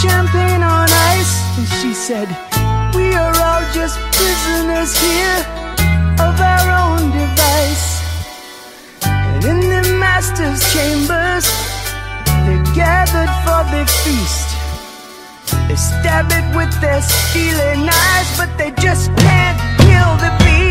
champagne on ice. And she said, we are all just prisoners here Of our own device. And in the master's chambers They gathered for the feast. They stab it with their steely knives But they just can't kill the beast.